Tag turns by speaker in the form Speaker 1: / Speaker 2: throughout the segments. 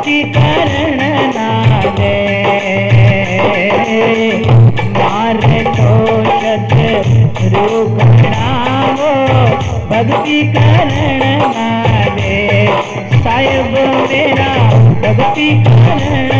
Speaker 1: तो भक्ति करण नादे मार भक्ति साहेब मेरा भक्ति करण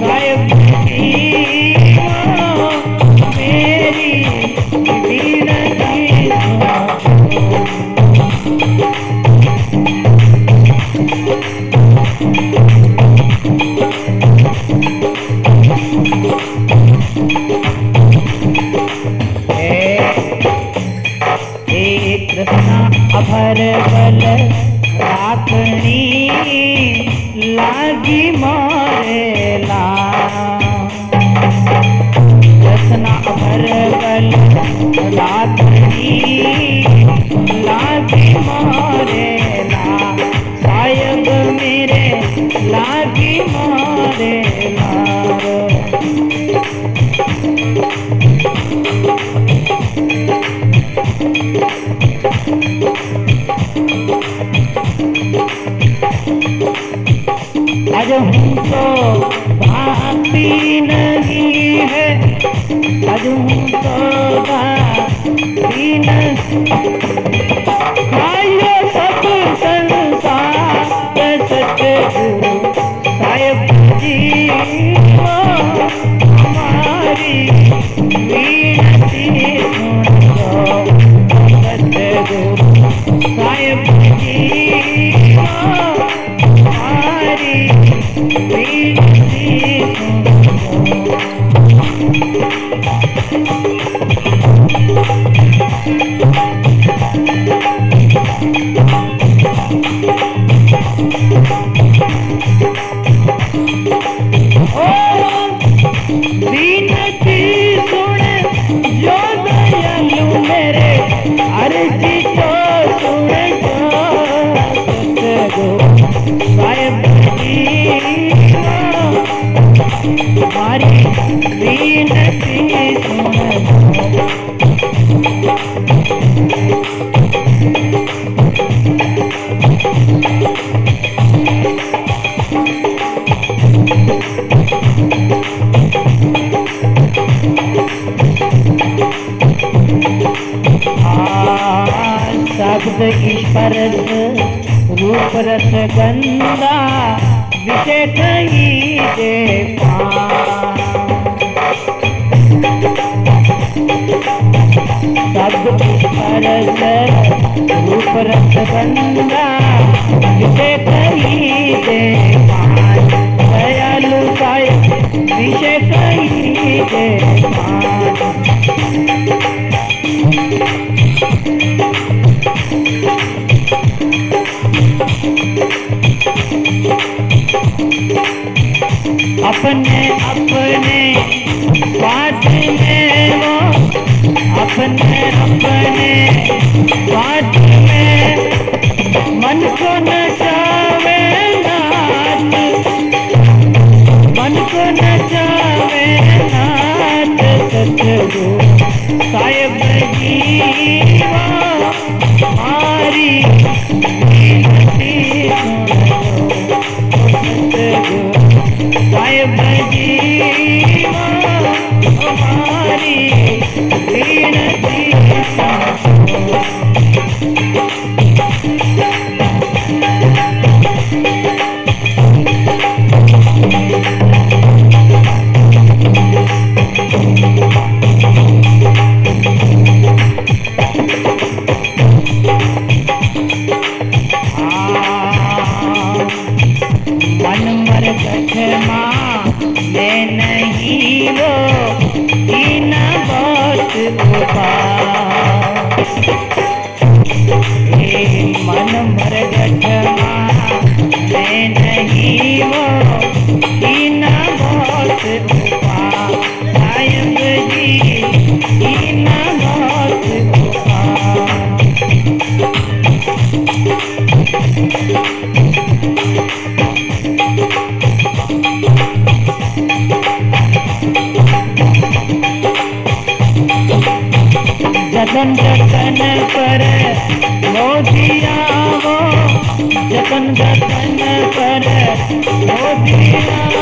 Speaker 1: સાહેબ Hare साधु को दीन रूप रस गंधा विशेष ही सब रूप रस गंधा अपने अपने बात में वो अपने ಪ್ರತಿ के गोपाल जतन जतन पर हो जिया हो जतन जतन पर हो जिया